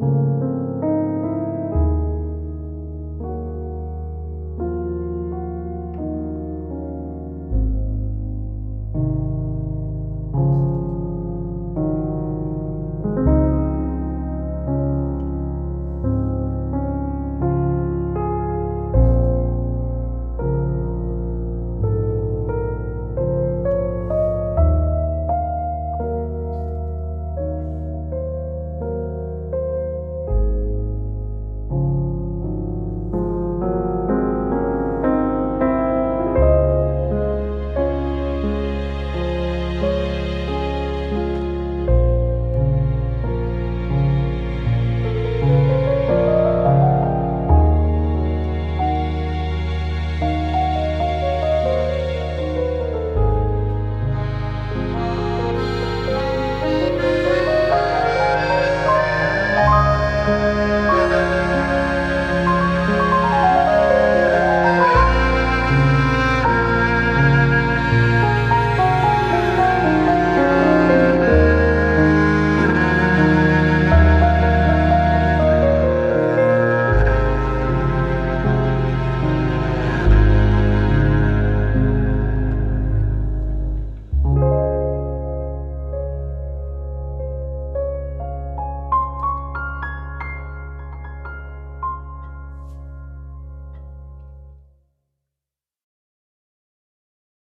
you.